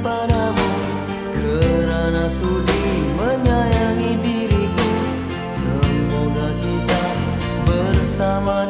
padamu kerana sudi menyayangi diriku. Semoga kita bersama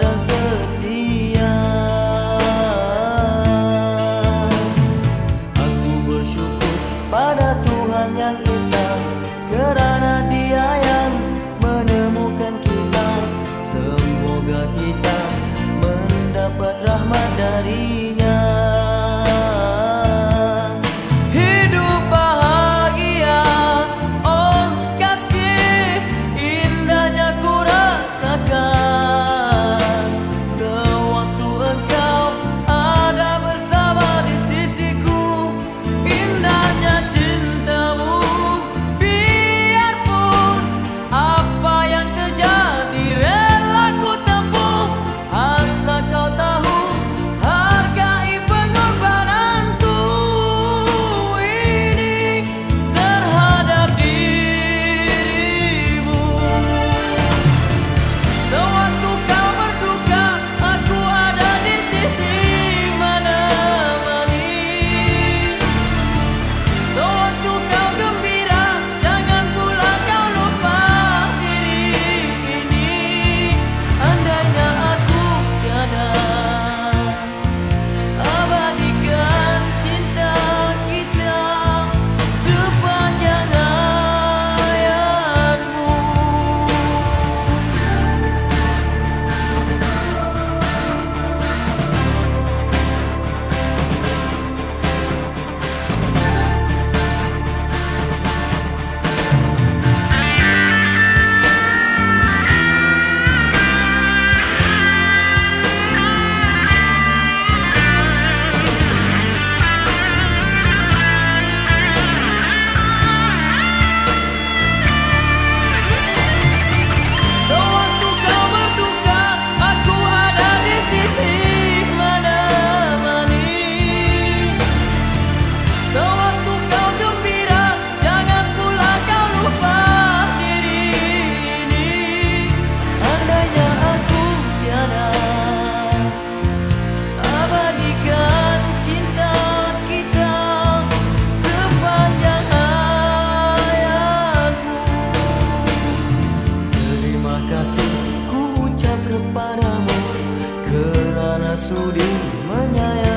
merah sudi menyayang